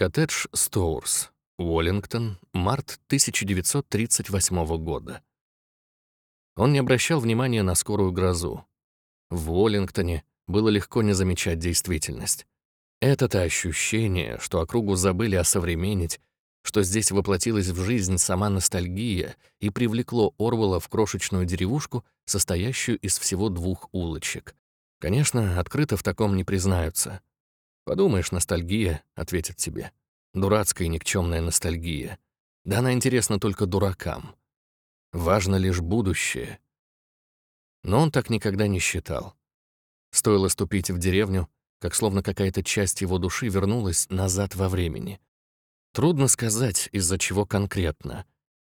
Коттедж Стоурс, Уоллингтон, март 1938 года. Он не обращал внимания на скорую грозу. В Уоллингтоне было легко не замечать действительность. Это-то ощущение, что округу забыли осовременить, что здесь воплотилась в жизнь сама ностальгия и привлекло Орвелла в крошечную деревушку, состоящую из всего двух улочек. Конечно, открыто в таком не признаются. «Подумаешь, ностальгия», — ответят тебе. «Дурацкая и никчемная ностальгия. Да она интересна только дуракам. Важно лишь будущее». Но он так никогда не считал. Стоило ступить в деревню, как словно какая-то часть его души вернулась назад во времени. Трудно сказать, из-за чего конкретно.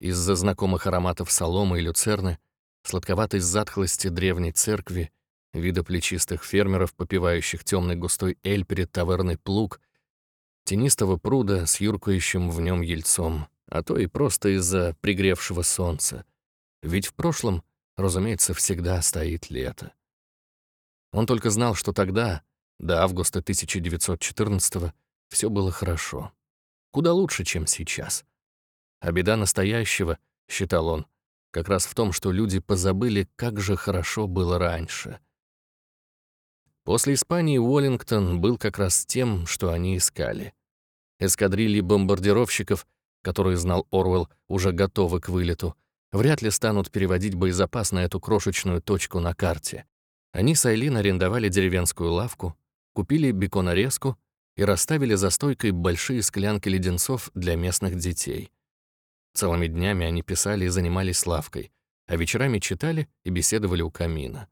Из-за знакомых ароматов соломы и люцерны, сладковатой затхлости древней церкви, вида плечистых фермеров, попивающих темный густой эль перед таверной плуг, тенистого пруда с юркающим в нем ельцом, а то и просто из-за пригревшего солнца. Ведь в прошлом, разумеется, всегда стоит лето. Он только знал, что тогда, до августа 1914 все было хорошо. Куда лучше, чем сейчас. А беда настоящего, считал он, как раз в том, что люди позабыли, как же хорошо было раньше. После Испании Уоллингтон был как раз тем, что они искали. Эскадрильи бомбардировщиков, которые знал Орвелл, уже готовы к вылету, вряд ли станут переводить боезапас на эту крошечную точку на карте. Они с Айлин арендовали деревенскую лавку, купили беконорезку и расставили за стойкой большие склянки леденцов для местных детей. Целыми днями они писали и занимались лавкой, а вечерами читали и беседовали у камина.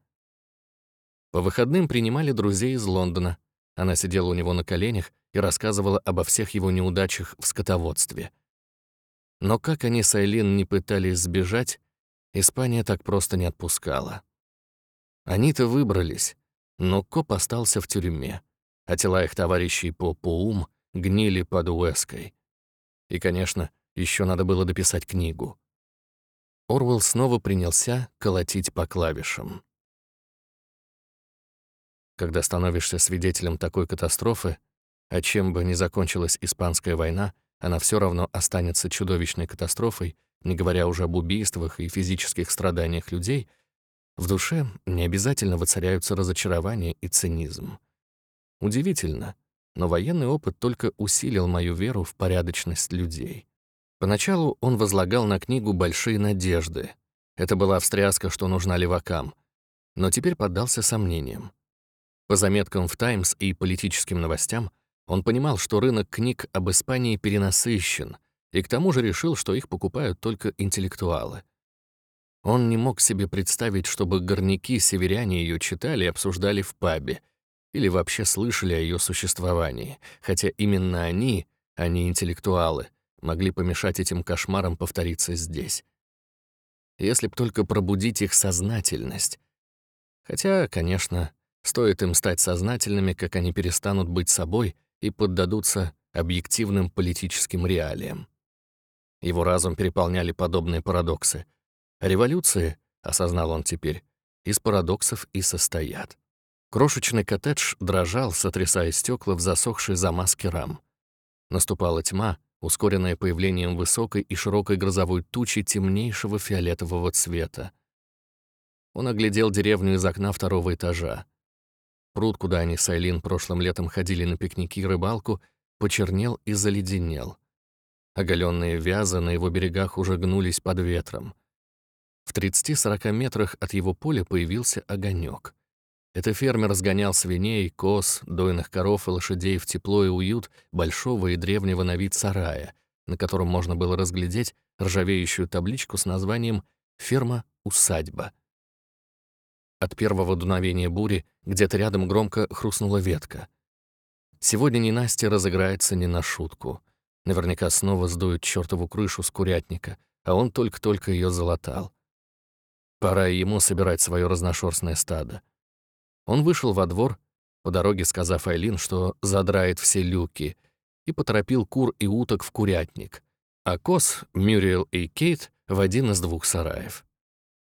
По выходным принимали друзей из Лондона. Она сидела у него на коленях и рассказывала обо всех его неудачах в скотоводстве. Но как они с Айлин не пытались сбежать, Испания так просто не отпускала. Они-то выбрались, но коп остался в тюрьме а тела их товарищей по Пуум гнили под Уэской. И, конечно, еще надо было дописать книгу. Орвел снова принялся колотить по клавишам. Когда становишься свидетелем такой катастрофы, а чем бы ни закончилась Испанская война, она все равно останется чудовищной катастрофой, не говоря уже об убийствах и физических страданиях людей, в душе не обязательно воцаряются разочарование и цинизм. Удивительно, но военный опыт только усилил мою веру в порядочность людей. Поначалу он возлагал на книгу большие надежды. Это была встряска, что нужна левакам. Но теперь поддался сомнениям. По заметкам в «Таймс» и политическим новостям он понимал, что рынок книг об Испании перенасыщен, и к тому же решил, что их покупают только интеллектуалы. Он не мог себе представить, чтобы горняки-северяне ее читали и обсуждали в пабе, или вообще слышали о ее существовании, хотя именно они, а не интеллектуалы, могли помешать этим кошмарам повториться здесь. Если б только пробудить их сознательность. Хотя, конечно, стоит им стать сознательными, как они перестанут быть собой и поддадутся объективным политическим реалиям. Его разум переполняли подобные парадоксы. Революции, осознал он теперь, из парадоксов и состоят. Крошечный коттедж дрожал, сотрясая стекла в засохшей замазке рам. Наступала тьма, ускоренная появлением высокой и широкой грозовой тучи темнейшего фиолетового цвета. Он оглядел деревню из окна второго этажа. Пруд, куда они с Айлин прошлым летом ходили на пикники и рыбалку, почернел и заледенел. Оголенные вязы на его берегах уже гнулись под ветром. В 30-40 метрах от его поля появился огонек. Это фермер сгонял свиней, коз, дойных коров и лошадей в тепло и уют большого и древнего на вид сарая, на котором можно было разглядеть ржавеющую табличку с названием «Ферма-усадьба». От первого дуновения бури где-то рядом громко хрустнула ветка. Сегодня ненастье разыграется не на шутку. Наверняка снова сдует чертову крышу с курятника, а он только-только ее залатал. Пора ему собирать свое разношерстное стадо. Он вышел во двор, по дороге сказав Айлин, что задрает все люки, и поторопил кур и уток в курятник, а коз, Мюриел и Кейт в один из двух сараев.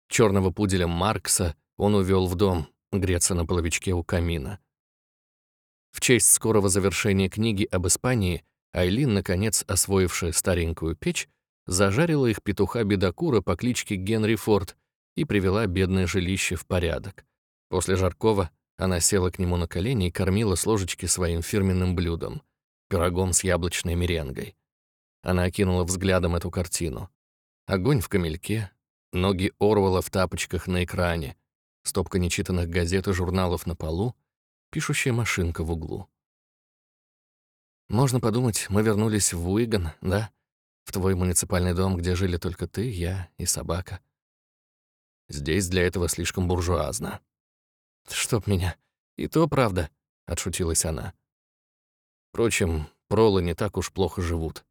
Черного пуделя Маркса он увел в дом, греться на половичке у камина. В честь скорого завершения книги об Испании Айлин, наконец освоившая старенькую печь, зажарила их петуха-бедокура по кличке Генри Форд и привела бедное жилище в порядок. После жаркого она села к нему на колени и кормила с ложечки своим фирменным блюдом — пирогом с яблочной меренгой. Она окинула взглядом эту картину. Огонь в камельке, ноги Орвала в тапочках на экране, стопка нечитанных газет и журналов на полу, пишущая машинка в углу. Можно подумать, мы вернулись в Уиган, да? В твой муниципальный дом, где жили только ты, я и собака. Здесь для этого слишком буржуазно. Чтоб меня. И то правда, — отшутилась она. Впрочем, пролы не так уж плохо живут.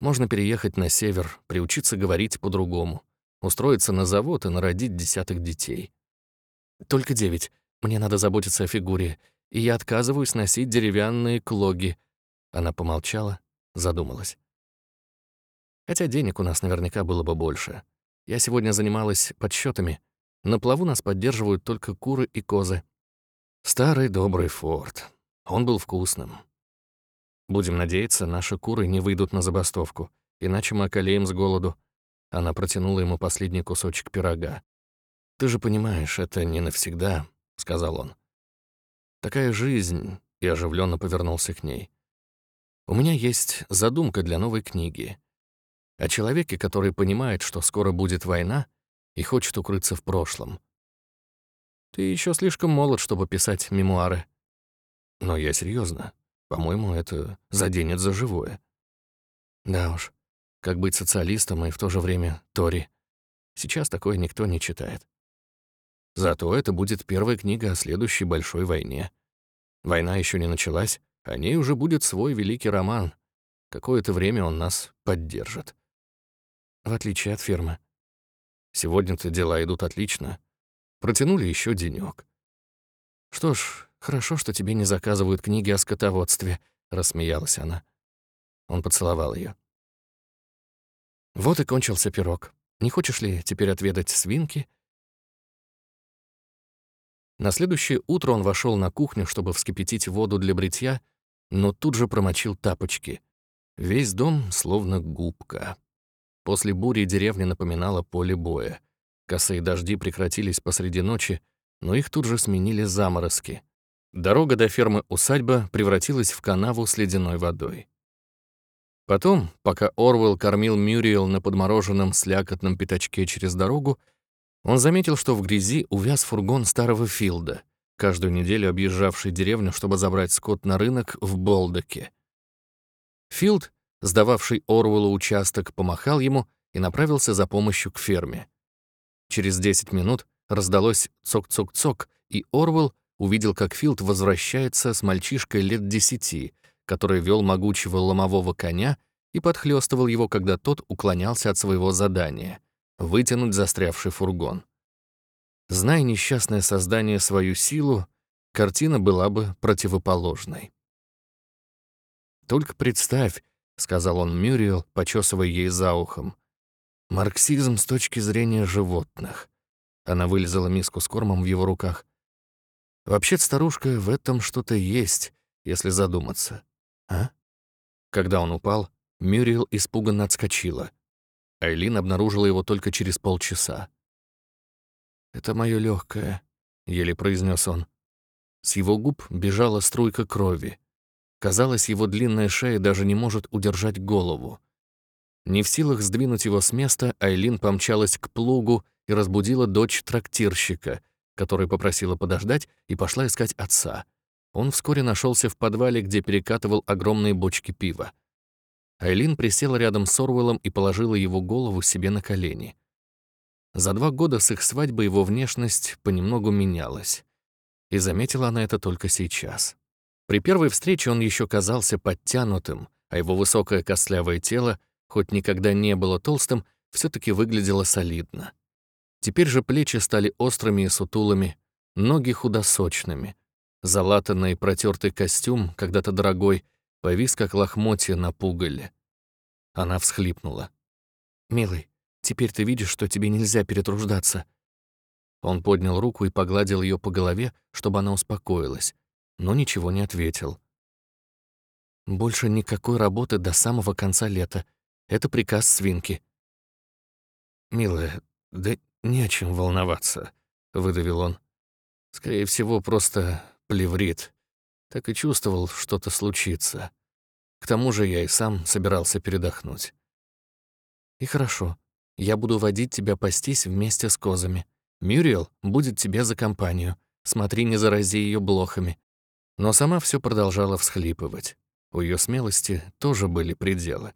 Можно переехать на север, приучиться говорить по-другому, устроиться на завод и народить десяток детей. Только девять. Мне надо заботиться о фигуре, и я отказываюсь носить деревянные клоги. Она помолчала, задумалась. Хотя денег у нас наверняка было бы больше. Я сегодня занималась подсчетами. На плаву нас поддерживают только куры и козы. Старый добрый форт. Он был вкусным. Будем надеяться, наши куры не выйдут на забастовку, иначе мы околеем с голоду. Она протянула ему последний кусочек пирога. «Ты же понимаешь, это не навсегда», — сказал он. «Такая жизнь», — и оживленно повернулся к ней. «У меня есть задумка для новой книги. О человеке, который понимает, что скоро будет война и хочет укрыться в прошлом. Ты еще слишком молод, чтобы писать мемуары. Но я серьезно. По-моему, это заденет за живое. Да уж, как быть социалистом и в то же время Тори. Сейчас такое никто не читает. Зато это будет первая книга о следующей большой войне. Война еще не началась, о ней уже будет свой великий роман. Какое-то время он нас поддержит. В отличие от фермы. Сегодня-то дела идут отлично. Протянули еще денек. Что ж, хорошо, что тебе не заказывают книги о скотоводстве, рассмеялась она. Он поцеловал ее. Вот и кончился пирог. Не хочешь ли теперь отведать свинки? На следующее утро он вошел на кухню, чтобы вскипятить воду для бритья, но тут же промочил тапочки. Весь дом словно губка. После бури деревня напоминала поле боя. Косые дожди прекратились посреди ночи, но их тут же сменили заморозки. Дорога до фермы усадьба превратилась в канаву с ледяной водой. Потом, пока Орвелл кормил Мюриел на подмороженном слякотном пятачке через дорогу, он заметил, что в грязи увяз фургон старого Филда, каждую неделю объезжавший деревню, чтобы забрать скот на рынок в Болдоке. Филд, сдававший Орвеллу участок, помахал ему и направился за помощью к ферме. Через 10 минут раздалось цок-цок-цок, и Орвелл увидел, как Филд возвращается с мальчишкой лет десяти, который вел могучего ломового коня и подхлёстывал его, когда тот уклонялся от своего задания — вытянуть застрявший фургон. Зная несчастное создание свою силу, картина была бы противоположной. «Только представь», — сказал он Мюриел, почесывая ей за ухом, «марксизм с точки зрения животных». Она вылезала миску с кормом в его руках. «Вообще-то, старушка, в этом что-то есть, если задуматься. А?» Когда он упал, Мюриел испуганно отскочила — Айлин обнаружила его только через полчаса. «Это моё лёгкое», — еле произнёс он. С его губ бежала струйка крови. Казалось, его длинная шея даже не может удержать голову. Не в силах сдвинуть его с места, Айлин помчалась к плугу и разбудила дочь трактирщика, которая попросила подождать и пошла искать отца. Он вскоре нашелся в подвале, где перекатывал огромные бочки пива. Айлин присела рядом с Орвеллом и положила его голову себе на колени. За два года с их свадьбы его внешность понемногу менялась. И заметила она это только сейчас. При первой встрече он еще казался подтянутым, а его высокое костлявое тело, хоть никогда не было толстым, все таки выглядело солидно. Теперь же плечи стали острыми и сутулыми, ноги худосочными. Залатанный протертый костюм, когда-то дорогой, повис, как лохмотья на пугале. Она всхлипнула. «Милый, теперь ты видишь, что тебе нельзя перетруждаться». Он поднял руку и погладил ее по голове, чтобы она успокоилась, но ничего не ответил. Больше никакой работы до самого конца лета. Это приказ свинки. «Милая, да не о чем волноваться», — выдавил он. «Скорее всего, просто плеврит. Так и чувствовал, что-то случится. К тому же я и сам собирался передохнуть». «И хорошо. Я буду водить тебя пастись вместе с козами. Мюриел будет тебе за компанию. Смотри, не зарази ее блохами». Но сама все продолжала всхлипывать. У ее смелости тоже были пределы.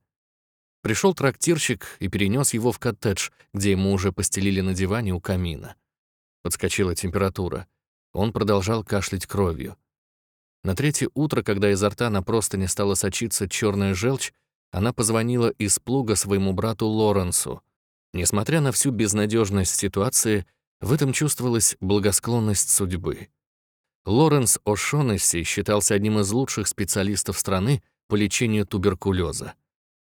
Пришел трактирщик и перенес его в коттедж, где ему уже постелили на диване у камина. Подскочила температура. Он продолжал кашлять кровью. На третье утро, когда изо рта на простыне стала сочиться черная желчь, она позвонила из плуга своему брату Лоренсу. Несмотря на всю безнадежность ситуации, в этом чувствовалась благосклонность судьбы. Лоренс О'Шонесси считался одним из лучших специалистов страны по лечению туберкулеза.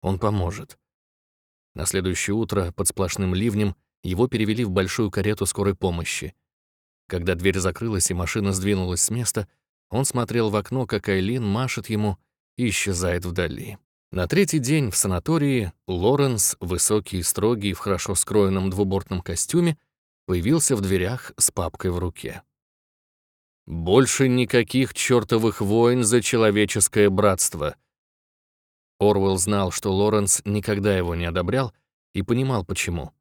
Он поможет. На следующее утро под сплошным ливнем его перевели в большую карету скорой помощи. Когда дверь закрылась и машина сдвинулась с места, он смотрел в окно, как Айлин машет ему и исчезает вдали. На третий день в санатории Лоренс, высокий и строгий, в хорошо скроенном двубортном костюме, появился в дверях с папкой в руке. Больше никаких чертовых войн за человеческое братство. Орвелл знал, что Лоренс никогда его не одобрял и понимал, почему.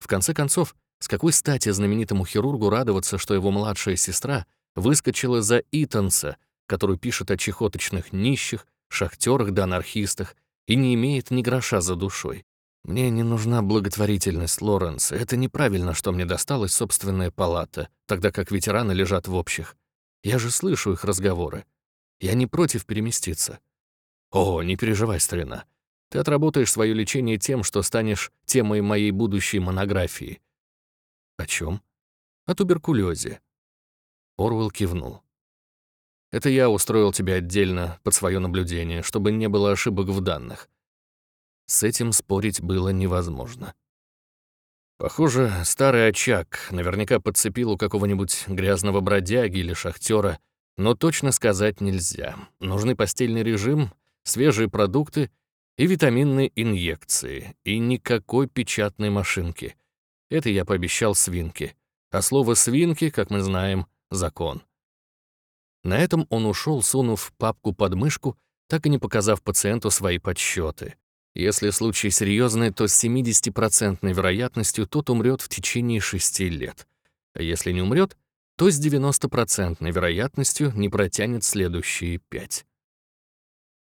В конце концов, с какой стати знаменитому хирургу радоваться, что его младшая сестра выскочила за Итанса, который пишет о чехоточных нищих, шахтерах да анархистах и не имеет ни гроша за душой? Мне не нужна благотворительность, Лоренс. Это неправильно, что мне досталась собственная палата, тогда как ветераны лежат в общих. Я же слышу их разговоры. Я не против переместиться. О, не переживай, старина. Ты отработаешь свое лечение тем, что станешь темой моей будущей монографии. О чем? О туберкулезе. Орвел кивнул. Это я устроил тебя отдельно под свое наблюдение, чтобы не было ошибок в данных. С этим спорить было невозможно. Похоже, старый очаг наверняка подцепил у какого-нибудь грязного бродяги или шахтера, но точно сказать нельзя. Нужны постельный режим, свежие продукты и витаминные инъекции, и никакой печатной машинки. Это я пообещал свинке. А слово «свинки», как мы знаем, — закон. На этом он ушел, сунув папку под мышку, так и не показав пациенту свои подсчеты. Если случай серьезный, то с 70% вероятностью тот умрет в течение 6 лет. А если не умрет, то с 90% вероятностью не протянет следующие 5.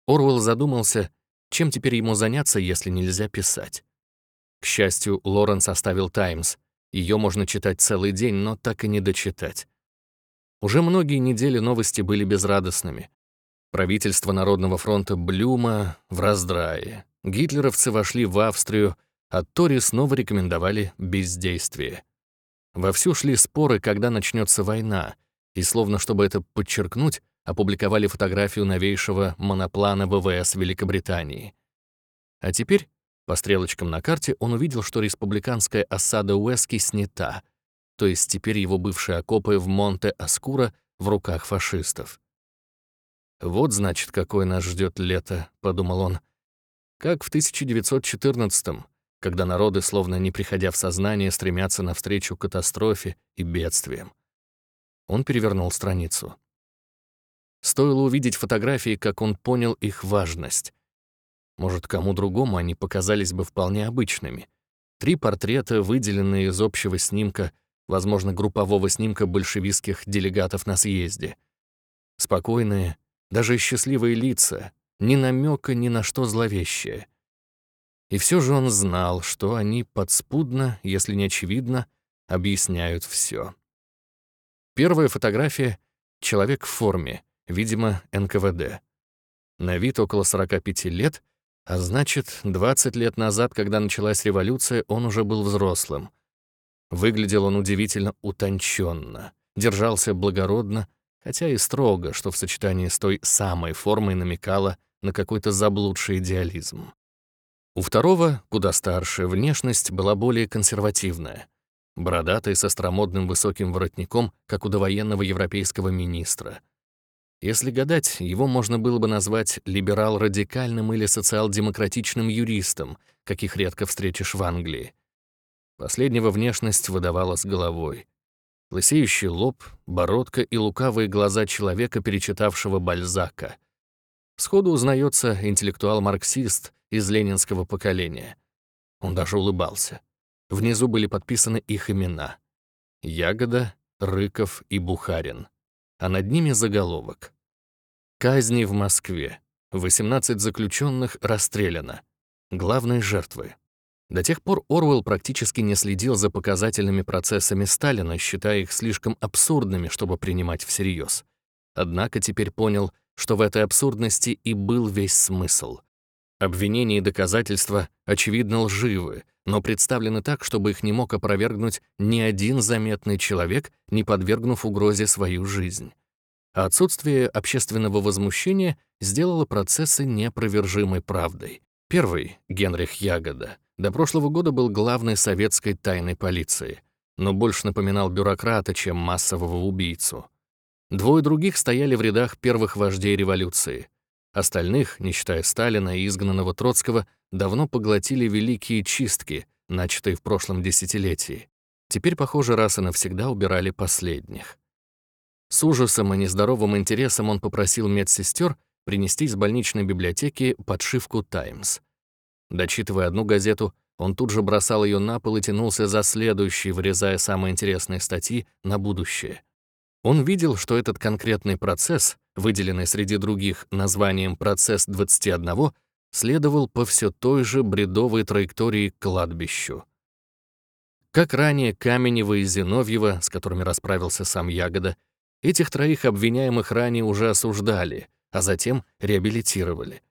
Орвелл задумался, чем теперь ему заняться, если нельзя писать. К счастью, Лоренс оставил «Таймс». Ее можно читать целый день, но так и не дочитать. Уже многие недели новости были безрадостными. Правительство Народного фронта Блюма в раздрае. Гитлеровцы вошли в Австрию, а Тори снова рекомендовали бездействие. Вовсю шли споры, когда начнется война, и словно чтобы это подчеркнуть, опубликовали фотографию новейшего моноплана ВВС Великобритании. А теперь, по стрелочкам на карте, он увидел, что республиканская осада Уэски снята, то есть теперь его бывшие окопы в Монте-Аскура в руках фашистов. «Вот, значит, какое нас ждет лето», — подумал он, — как в 1914-м, когда народы, словно не приходя в сознание, стремятся навстречу катастрофе и бедствиям. Он перевернул страницу. Стоило увидеть фотографии, как он понял их важность. Может, кому другому они показались бы вполне обычными. Три портрета, выделенные из общего снимка, возможно, группового снимка большевистских делегатов на съезде. Спокойные, даже счастливые лица, ни намека ни на что зловещее. И все же он знал, что они подспудно, если не очевидно, объясняют все. Первая фотография — человек в форме, видимо, НКВД. На вид около 45 лет, а значит, 20 лет назад, когда началась революция, он уже был взрослым. Выглядел он удивительно утонченно, держался благородно, хотя и строго, что в сочетании с той самой формой намекало на какой-то заблудший идеализм. У второго, куда старше, внешность была более консервативная. Бородатый, со стромодным высоким воротником, как у довоенного европейского министра. Если гадать, его можно было бы назвать либерал-радикальным или социал-демократичным юристом, каких редко встретишь в Англии. Последнего внешность выдавала с головой. Лысеющий лоб, бородка и лукавые глаза человека, перечитавшего Бальзака. Сходу узнается интеллектуал-марксист из ленинского поколения. Он даже улыбался. Внизу были подписаны их имена. Ягода, Рыков и Бухарин. А над ними заголовок. «Казни в Москве. 18 заключенных расстреляно. Главные жертвы». До тех пор Орвелл практически не следил за показательными процессами Сталина, считая их слишком абсурдными, чтобы принимать всерьез. Однако теперь понял, что в этой абсурдности и был весь смысл. Обвинения и доказательства, очевидно, лживы, но представлены так, чтобы их не мог опровергнуть ни один заметный человек, не подвергнув угрозе свою жизнь. А отсутствие общественного возмущения сделало процессы непровержимой правдой. Первый, Генрих Ягода, до прошлого года был главной советской тайной полиции, но больше напоминал бюрократа, чем массового убийцу. Двое других стояли в рядах первых вождей революции. Остальных, не считая Сталина и изгнанного Троцкого, давно поглотили великие чистки, начатые в прошлом десятилетии. Теперь, похоже, раз и навсегда убирали последних. С ужасом и нездоровым интересом он попросил медсестер принести из больничной библиотеки подшивку «Таймс». Дочитывая одну газету, он тут же бросал ее на пол и тянулся за следующей, вырезая самые интересные статьи на будущее. Он видел, что этот конкретный процесс, выделенный среди других названием «процесс 21», следовал по все той же бредовой траектории к кладбищу. Как ранее Каменева и Зиновьева, с которыми расправился сам Ягода, этих троих обвиняемых ранее уже осуждали, а затем реабилитировали.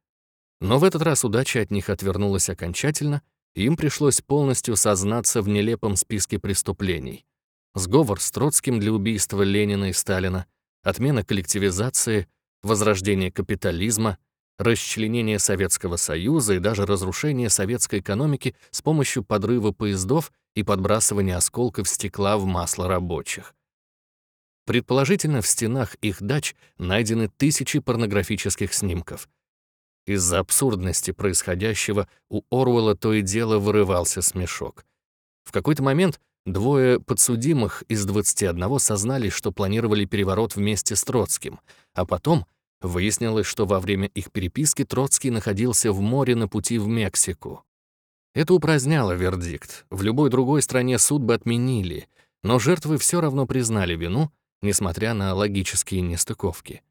Но в этот раз удача от них отвернулась окончательно, и им пришлось полностью сознаться в нелепом списке преступлений. Сговор с Троцким для убийства Ленина и Сталина, отмена коллективизации, возрождение капитализма, расчленение Советского Союза и даже разрушение советской экономики с помощью подрыва поездов и подбрасывания осколков стекла в масло рабочих. Предположительно, в стенах их дач найдены тысячи порнографических снимков. Из-за абсурдности происходящего у Орвелла то и дело вырывался смешок. В какой-то момент двое подсудимых из 21 сознались, что планировали переворот вместе с Троцким, а потом выяснилось, что во время их переписки Троцкий находился в море на пути в Мексику. Это упраздняло вердикт. В любой другой стране суд бы отменили, но жертвы все равно признали вину, несмотря на логические нестыковки.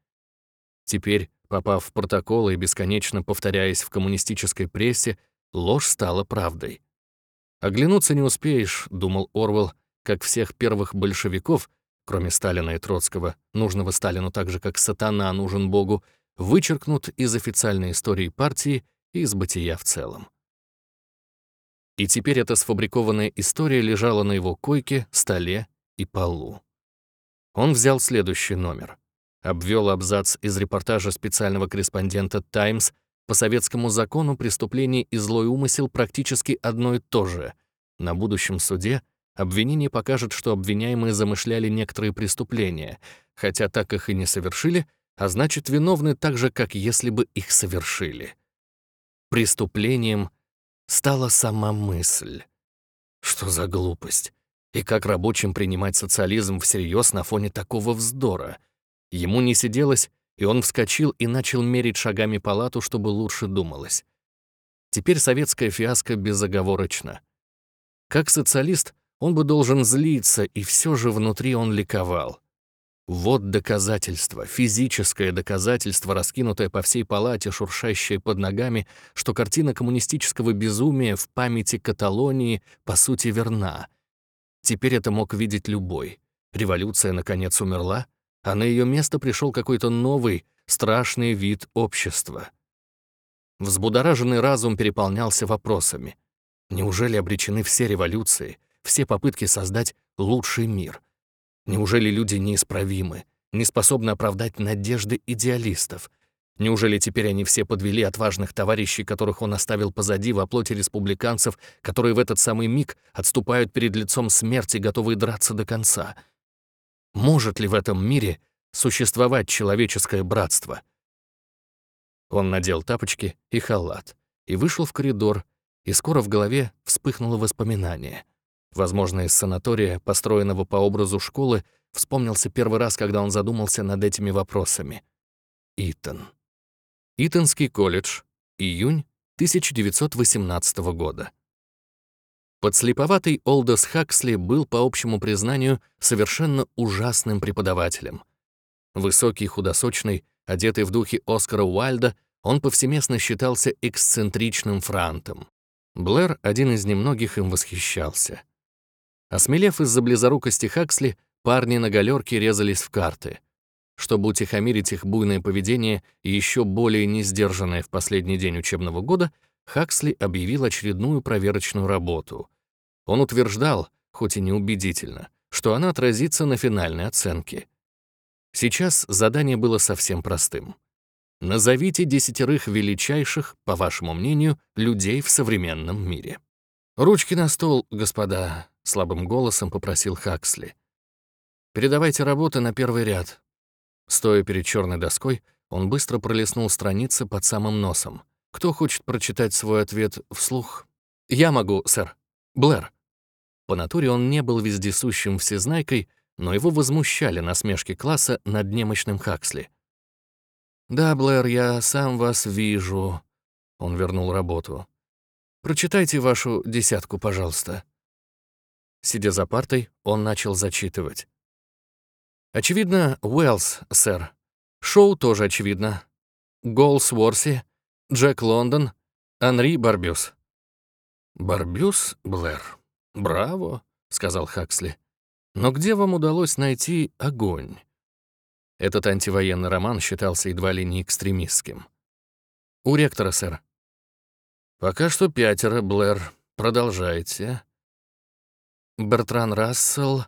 Теперь Попав в протоколы и бесконечно повторяясь в коммунистической прессе, ложь стала правдой. «Оглянуться не успеешь», — думал Орвел, как всех первых большевиков, кроме Сталина и Троцкого, нужного Сталину так же, как сатана нужен Богу, вычеркнут из официальной истории партии и из бытия в целом. И теперь эта сфабрикованная история лежала на его койке, столе и полу. Он взял следующий номер — обвел абзац из репортажа специального корреспондента «Таймс» по советскому закону преступление и злой умысел практически одно и то же. На будущем суде обвинение покажет, что обвиняемые замышляли некоторые преступления, хотя так их и не совершили, а значит, виновны так же, как если бы их совершили. Преступлением стала сама мысль. Что за глупость? И как рабочим принимать социализм всерьез на фоне такого вздора — Ему не сиделось, и он вскочил и начал мерить шагами палату, чтобы лучше думалось. Теперь советская фиаско безоговорочна. Как социалист, он бы должен злиться, и все же внутри он ликовал. Вот доказательство, физическое доказательство, раскинутое по всей палате, шуршащее под ногами, что картина коммунистического безумия в памяти Каталонии по сути верна. Теперь это мог видеть любой. Революция, наконец, умерла, а на ее место пришел какой-то новый, страшный вид общества. Взбудораженный разум переполнялся вопросами. Неужели обречены все революции, все попытки создать лучший мир? Неужели люди неисправимы, не способны оправдать надежды идеалистов? Неужели теперь они все подвели отважных товарищей, которых он оставил позади в оплоте республиканцев, которые в этот самый миг отступают перед лицом смерти, готовые драться до конца? Может ли в этом мире существовать человеческое братство. Он надел тапочки и халат и вышел в коридор, и скоро в голове вспыхнуло воспоминание. Возможно, из санатория, построенного по образу школы, вспомнился первый раз, когда он задумался над этими вопросами. Итан. Итонский колледж. Июнь 1918 года. Подслеповатый Олдос Хаксли был, по общему признанию, совершенно ужасным преподавателем. Высокий, худосочный, одетый в духе Оскара Уайльда, он повсеместно считался эксцентричным франтом. Блэр, один из немногих, им восхищался. Осмелев из-за близорукости Хаксли, парни на галерке резались в карты. Чтобы утихомирить их буйное поведение и еще более несдержанное в последний день учебного года, Хаксли объявил очередную проверочную работу. Он утверждал, хоть и неубедительно, что она отразится на финальной оценке. Сейчас задание было совсем простым. Назовите десятерых величайших, по вашему мнению, людей в современном мире. «Ручки на стол, господа», — слабым голосом попросил Хаксли. «Передавайте работы на первый ряд». Стоя перед черной доской, он быстро пролистнул страницы под самым носом. «Кто хочет прочитать свой ответ вслух?» «Я могу, сэр. Блэр». По натуре он не был вездесущим всезнайкой, но его возмущали насмешки класса над немощным Хаксли. «Да, Блэр, я сам вас вижу». Он вернул работу. «Прочитайте вашу десятку, пожалуйста». Сидя за партой, он начал зачитывать. «Очевидно, Уэллс, сэр. Шоу тоже очевидно. Голс Уорси, Джек Лондон, Анри Барбюс». «Барбюс, Блэр? Браво», — сказал Хаксли. «Но где вам удалось найти огонь?» Этот антивоенный роман считался едва ли не экстремистским. «У ректора, сэр». «Пока что пятеро, Блэр. Продолжайте». «Бертран Рассел...»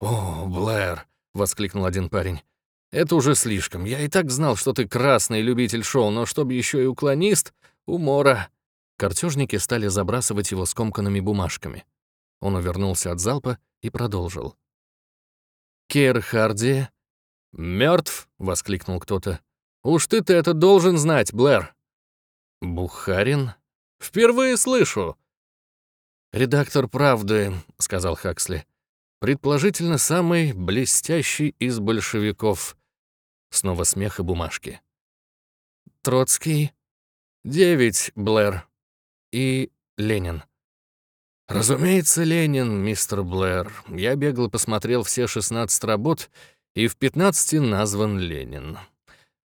«О, Блэр!» — воскликнул один парень. «Это уже слишком. Я и так знал, что ты красный любитель шоу, но чтобы еще и уклонист — умора». Картежники стали забрасывать его скомканными бумажками. Он увернулся от залпа и продолжил. Кейр Харди «Мертв!» — воскликнул кто-то. «Уж ты-то это должен знать, Блэр!» «Бухарин?» «Впервые слышу!» «Редактор «Правды», — сказал Хаксли. «Предположительно, самый блестящий из большевиков». Снова смех и бумажки. «Троцкий?» «Девять, Блэр. И Ленин». «Разумеется, Ленин, мистер Блэр. Я бегло посмотрел все 16 работ и в 15 назван Ленин.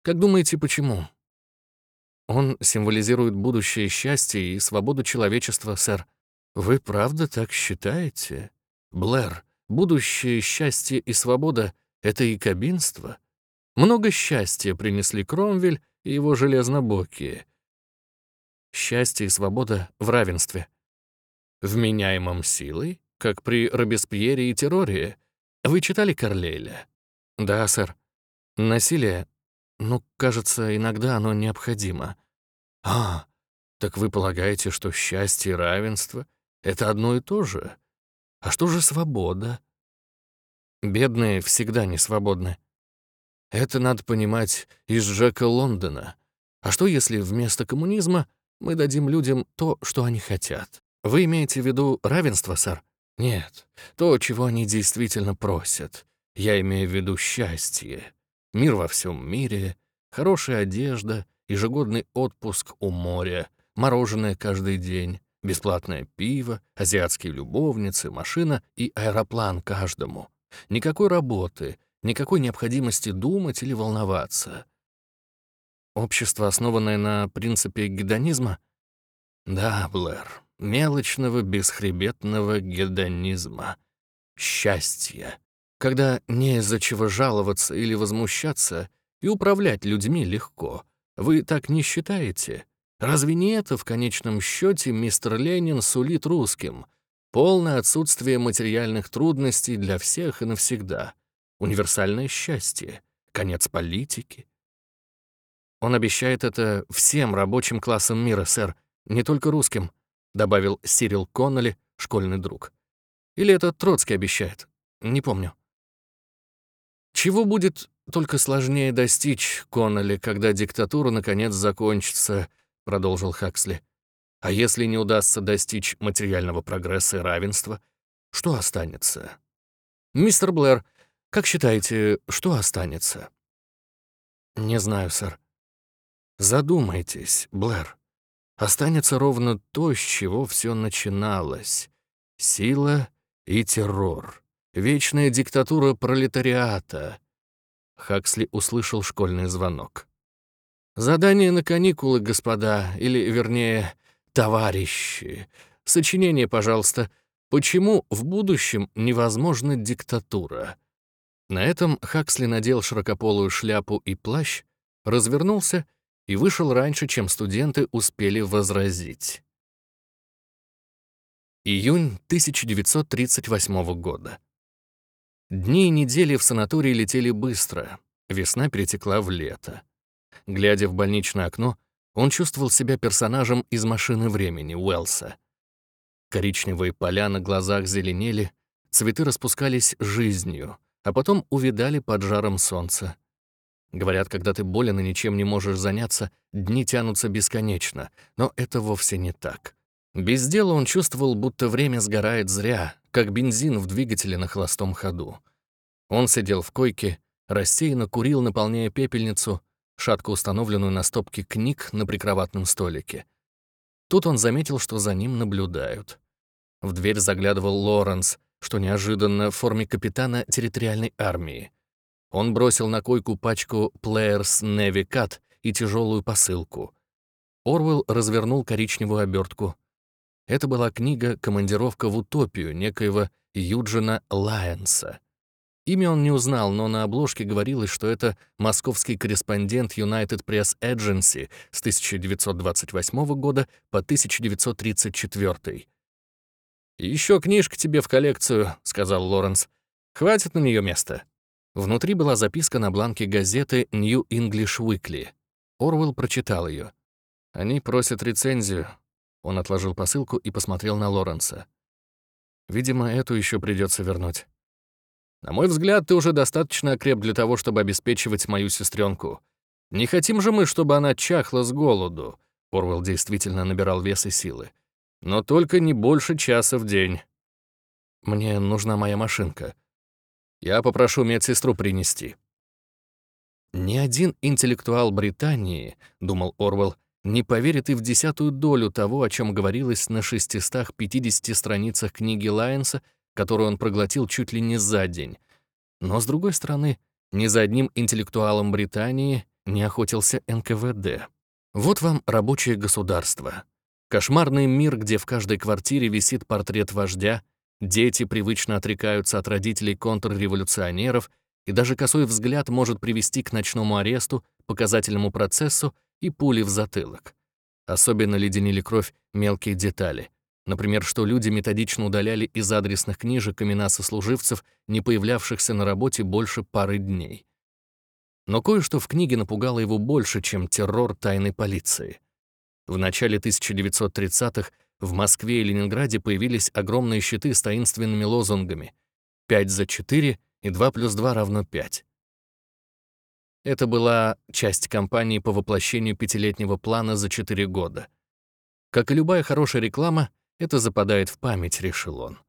Как думаете, почему? Он символизирует будущее счастье и свободу человечества, сэр. Вы правда так считаете? Блэр, будущее счастье и свобода — это и кабинство? Много счастья принесли Кромвель и его железнобокие. Счастье и свобода в равенстве. Вменяемом силой, как при Робеспьере и терроре. Вы читали Карлейля? Да, сэр. Насилие, ну, кажется, иногда оно необходимо. А, так вы полагаете, что счастье и равенство — это одно и то же? А что же свобода? Бедные всегда не свободны. Это надо понимать из Джека Лондона. А что, если вместо коммунизма мы дадим людям то, что они хотят? Вы имеете в виду равенство, сэр? Нет, то, чего они действительно просят. Я имею в виду счастье, мир во всем мире, хорошая одежда, ежегодный отпуск у моря, мороженое каждый день, бесплатное пиво, азиатские любовницы, машина и аэроплан каждому. Никакой работы, никакой необходимости думать или волноваться. Общество, основанное на принципе гедонизма? Да, Блэр, мелочного, бесхребетного гедонизма. Счастье когда не из-за чего жаловаться или возмущаться, и управлять людьми легко. Вы так не считаете? Разве не это в конечном счете мистер Ленин сулит русским? Полное отсутствие материальных трудностей для всех и навсегда. Универсальное счастье. Конец политики. Он обещает это всем рабочим классам мира, сэр, не только русским, добавил Сирил Конноли, школьный друг. Или это Троцкий обещает? Не помню. Чего будет только сложнее достичь, Конноли, когда диктатура наконец закончится», — продолжил Хаксли. «А если не удастся достичь материального прогресса и равенства, что останется?» «Мистер Блэр, как считаете, что останется?» «Не знаю, сэр». «Задумайтесь, Блэр. Останется ровно то, с чего все начиналось. Сила и террор. Вечная диктатура пролетариата». Хаксли услышал школьный звонок. «Задание на каникулы, господа, или, вернее, товарищи. Сочинение, пожалуйста. Почему в будущем невозможна диктатура?» На этом Хаксли надел широкополую шляпу и плащ, развернулся и вышел раньше, чем студенты успели возразить. Июнь 1938 года. Дни и недели в санатории летели быстро, весна перетекла в лето. Глядя в больничное окно, он чувствовал себя персонажем из «Машины времени» Уэлса. Коричневые поля на глазах зеленели, цветы распускались жизнью, а потом увидали под жаром солнца. Говорят, когда ты болен и ничем не можешь заняться, дни тянутся бесконечно, но это вовсе не так. Без дела он чувствовал, будто время сгорает зря, как бензин в двигателе на холостом ходу. Он сидел в койке, рассеянно курил, наполняя пепельницу, шатко установленную на стопке книг на прикроватном столике. Тут он заметил, что за ним наблюдают. В дверь заглядывал Лоренс, что неожиданно в форме капитана территориальной армии. Он бросил на койку пачку Players Navy Cut и тяжелую посылку. Орвелл развернул коричневую обертку. Это была книга «Командировка в утопию» некоего Юджина Лайенса. Имя он не узнал, но на обложке говорилось, что это московский корреспондент United Press Agency с 1928 года по 1934. «Еще книжка тебе в коллекцию», — сказал Лоренс. «Хватит на нее места». Внутри была записка на бланке газеты New English Weekly. Орвелл прочитал ее. «Они просят рецензию». Он отложил посылку и посмотрел на Лоренса. «Видимо, эту еще придется вернуть». «На мой взгляд, ты уже достаточно окреп для того, чтобы обеспечивать мою сестренку. Не хотим же мы, чтобы она чахла с голоду». Орвелл действительно набирал вес и силы но только не больше часа в день. Мне нужна моя машинка. Я попрошу медсестру принести. Ни один интеллектуал Британии, думал Орвел, не поверит и в десятую долю того, о чем говорилось на 650 страницах книги Лайенса, которую он проглотил чуть ли не за день. Но, с другой стороны, ни за одним интеллектуалом Британии не охотился НКВД. Вот вам рабочее государство. Кошмарный мир, где в каждой квартире висит портрет вождя, дети привычно отрекаются от родителей контрреволюционеров, и даже косой взгляд может привести к ночному аресту, показательному процессу и пули в затылок. Особенно леденили кровь мелкие детали. Например, что люди методично удаляли из адресных книжек имена сослуживцев, не появлявшихся на работе больше пары дней. Но кое-что в книге напугало его больше, чем террор тайной полиции. В начале 1930-х в Москве и Ленинграде появились огромные щиты с таинственными лозунгами «5 за 4» и «2 плюс 2 равно 5». Это была часть кампании по воплощению пятилетнего плана за 4 года. Как и любая хорошая реклама, это западает в память, решил он.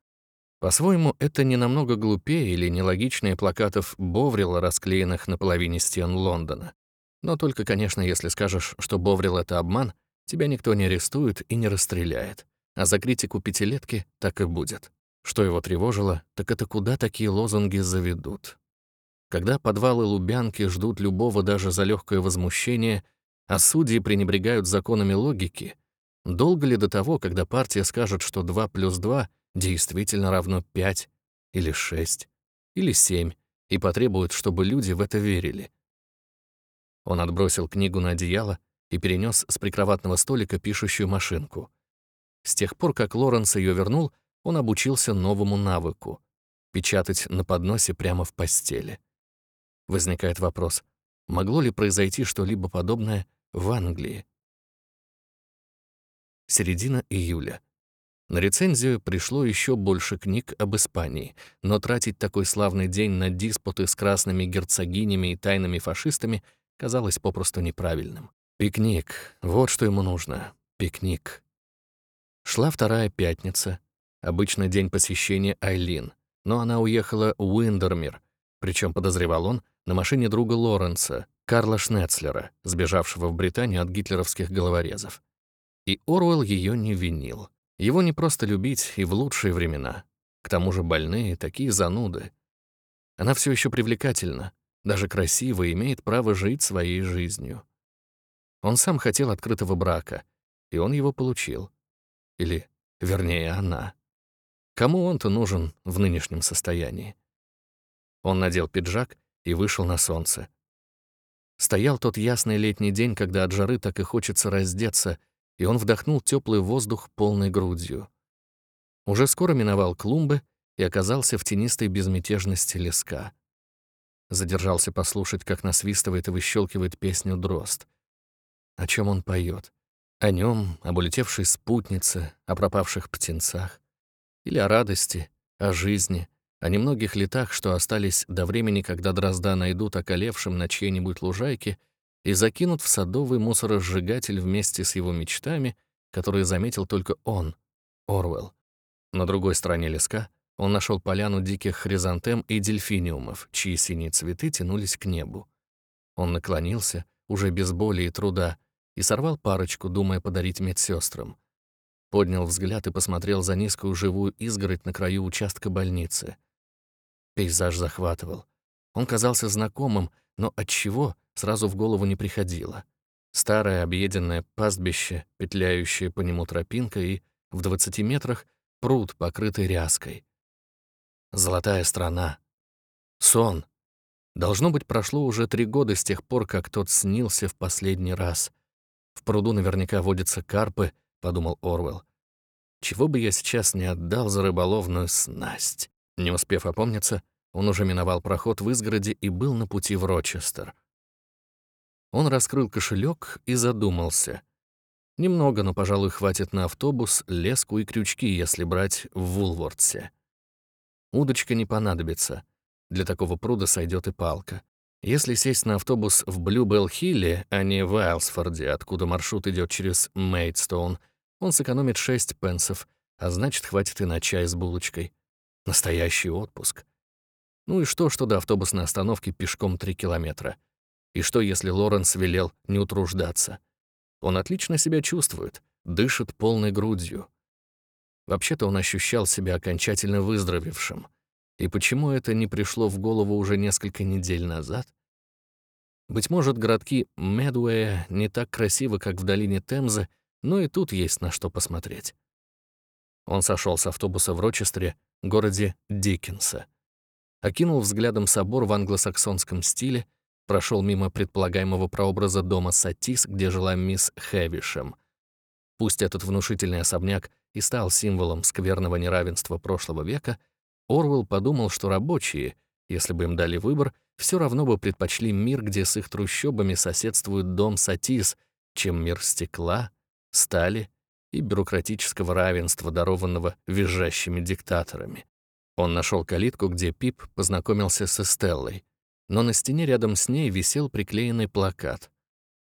По-своему, это не намного глупее или нелогичнее плакатов Боврила, расклеенных на половине стен Лондона. Но только, конечно, если скажешь, что Боврил — это обман, Тебя никто не арестует и не расстреляет. А за критику пятилетки так и будет. Что его тревожило, так это куда такие лозунги заведут. Когда подвалы Лубянки ждут любого даже за легкое возмущение, а судьи пренебрегают законами логики, долго ли до того, когда партия скажет, что 2 плюс 2 действительно равно 5 или 6 или 7, и потребует, чтобы люди в это верили? Он отбросил книгу на одеяло и перенес с прикроватного столика пишущую машинку. С тех пор, как Лоренс ее вернул, он обучился новому навыку — печатать на подносе прямо в постели. Возникает вопрос, могло ли произойти что-либо подобное в Англии? Середина июля. На рецензию пришло еще больше книг об Испании, но тратить такой славный день на диспуты с красными герцогинями и тайными фашистами казалось попросту неправильным. Пикник — вот что ему нужно. Пикник. Шла вторая пятница, обычный день посещения Айлин, но она уехала в Уиндермир, причем подозревал он, на машине друга Лоренса, Карла Шнецлера, сбежавшего в Британию от гитлеровских головорезов. И Оруэлл ее не винил. Его не просто любить и в лучшие времена. К тому же больные, такие зануды. Она все еще привлекательна, даже красива и имеет право жить своей жизнью. Он сам хотел открытого брака, и он его получил. Или, вернее, она. Кому он-то нужен в нынешнем состоянии? Он надел пиджак и вышел на солнце. Стоял тот ясный летний день, когда от жары так и хочется раздеться, и он вдохнул теплый воздух полной грудью. Уже скоро миновал клумбы и оказался в тенистой безмятежности леска. Задержался послушать, как насвистывает и выщелкивает песню дрозд. О чем он поет? О нем, об улетевшей спутнице, о пропавших птенцах. Или о радости, о жизни, о немногих летах, что остались до времени, когда дрозда найдут околевшим на чьей-нибудь лужайке и закинут в садовый мусоросжигатель вместе с его мечтами, которые заметил только он, Орвелл. На другой стороне леска он нашел поляну диких хризантем и дельфиниумов, чьи синие цветы тянулись к небу. Он наклонился, уже без боли и труда, и сорвал парочку, думая подарить медсестрам. Поднял взгляд и посмотрел за низкую живую изгородь на краю участка больницы. Пейзаж захватывал. Он казался знакомым, но от чего сразу в голову не приходило. Старое объеденное пастбище, петляющее по нему тропинка и, в 20 метрах, пруд, покрытый ряской. Золотая страна. Сон. Должно быть, прошло уже три года с тех пор, как тот снился в последний раз. В пруду наверняка водятся карпы, подумал Орвел. Чего бы я сейчас не отдал за рыболовную снасть? Не успев опомниться, он уже миновал проход в изгороде и был на пути в Рочестер. Он раскрыл кошелек и задумался. Немного, но, пожалуй, хватит на автобус, леску и крючки, если брать в Вулвортсе. Удочка не понадобится. Для такого пруда сойдет и палка. Если сесть на автобус в Блюбелл-Хилле, а не в Айлсфорде, откуда маршрут идет через Мейдстоун, он сэкономит 6 пенсов, а значит, хватит и на чай с булочкой. Настоящий отпуск. Ну и что, что до автобусной остановки пешком 3 километра? И что, если Лоренс велел не утруждаться? Он отлично себя чувствует, дышит полной грудью. Вообще-то он ощущал себя окончательно выздоровевшим. И почему это не пришло в голову уже несколько недель назад? Быть может, городки Медуэя не так красивы, как в долине Темзы, но и тут есть на что посмотреть. Он сошел с автобуса в Рочестере, городе Диккенса. Окинул взглядом собор в англосаксонском стиле, прошел мимо предполагаемого прообраза дома Сатис, где жила мисс Хэвишем. Пусть этот внушительный особняк и стал символом скверного неравенства прошлого века, Орвелл подумал, что рабочие, если бы им дали выбор, все равно бы предпочли мир, где с их трущобами соседствует дом Сатис, чем мир стекла, стали и бюрократического равенства, дарованного визжащими диктаторами. Он нашел калитку, где Пип познакомился с Эстеллой, но на стене рядом с ней висел приклеенный плакат.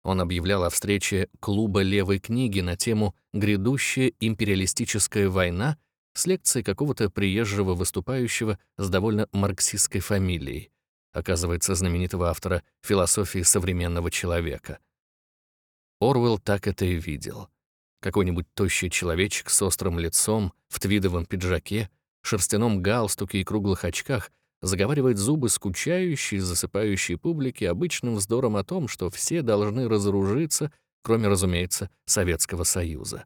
Он объявлял о встрече клуба левой книги на тему «Грядущая империалистическая война» с лекцией какого-то приезжего выступающего с довольно марксистской фамилией, оказывается, знаменитого автора философии современного человека. Орвелл так это и видел — какой-нибудь тощий человечек с острым лицом, в твидовом пиджаке, шерстяном галстуке и круглых очках заговаривает зубы скучающей, засыпающей публики обычным вздором о том, что все должны разоружиться, кроме, разумеется, Советского Союза.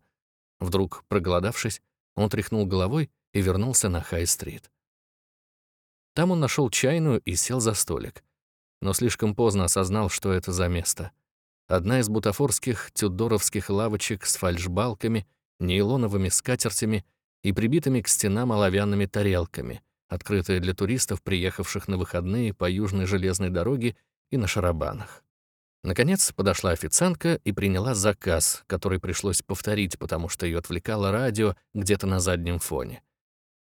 Вдруг, проголодавшись, он тряхнул головой и вернулся на Хай-стрит. Там он нашел чайную и сел за столик. Но слишком поздно осознал, что это за место — Одна из бутафорских тюдоровских лавочек с фальшбалками, нейлоновыми скатертями и прибитыми к стенам оловянными тарелками, открытая для туристов, приехавших на выходные по южной железной дороге и на шарабанах. Наконец подошла официантка и приняла заказ, который пришлось повторить, потому что ее отвлекало радио где-то на заднем фоне.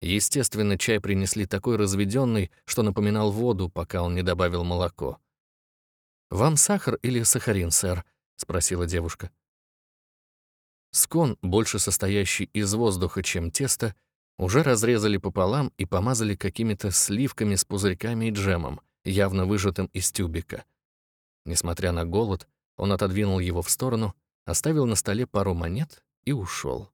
Естественно, чай принесли такой разведенный, что напоминал воду, пока он не добавил молоко. «Вам сахар или сахарин, сэр?» — спросила девушка. Скон, больше состоящий из воздуха, чем тесто, уже разрезали пополам и помазали какими-то сливками с пузырьками и джемом, явно выжатым из тюбика. Несмотря на голод, он отодвинул его в сторону, оставил на столе пару монет и ушел.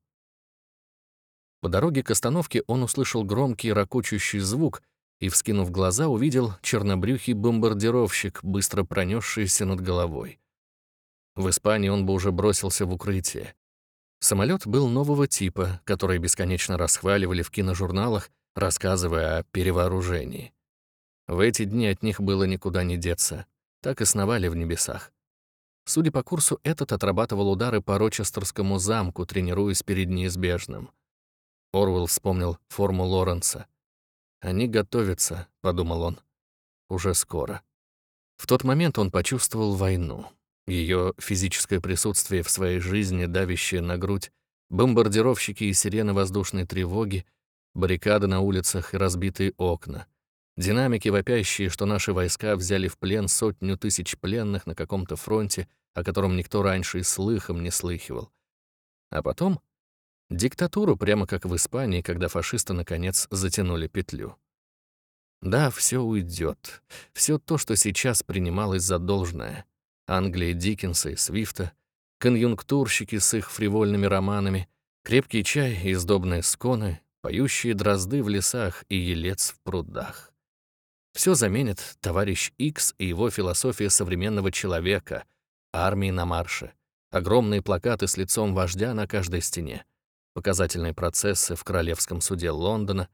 По дороге к остановке он услышал громкий ракочущий звук и, вскинув глаза, увидел чернобрюхий бомбардировщик, быстро пронесшийся над головой. В Испании он бы уже бросился в укрытие. Самолет был нового типа, который бесконечно расхваливали в киножурналах, рассказывая о перевооружении. В эти дни от них было никуда не деться, так и сновали в небесах. Судя по курсу, этот отрабатывал удары по Рочестерскому замку, тренируясь перед неизбежным. Орвелл вспомнил форму Лоренса. «Они готовятся», — подумал он. «Уже скоро». В тот момент он почувствовал войну. Ее физическое присутствие в своей жизни, давящее на грудь, бомбардировщики и сирены воздушной тревоги, баррикады на улицах и разбитые окна, динамики вопящие, что наши войска взяли в плен сотню тысяч пленных на каком-то фронте, о котором никто раньше и слыхом не слыхивал. А потом диктатуру, прямо как в Испании, когда фашисты наконец затянули петлю. Да, все уйдет, все то, что сейчас принималось за должное — Англии Диккенса и Свифта, конъюнктурщики с их фривольными романами, крепкий чай и сдобные сконы, поющие дрозды в лесах и елец в прудах. Все заменит товарищ Икс и его философия современного человека, армии на марше, огромные плакаты с лицом вождя на каждой стене, показательные процессы в Королевском суде Лондона,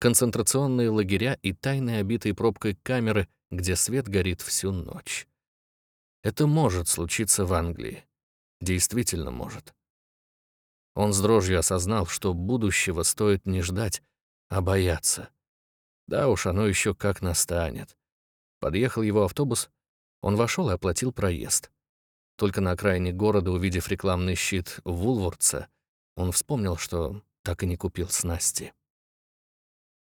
концентрационные лагеря и тайные обитые пробкой камеры, где свет горит всю ночь. Это может случиться в Англии. Действительно может. Он с дрожью осознал, что будущего стоит не ждать, а бояться. Да уж, оно еще как настанет. Подъехал его автобус, он вошел и оплатил проезд. Только на окраине города, увидев рекламный щит Вулвордса, он вспомнил, что так и не купил снасти.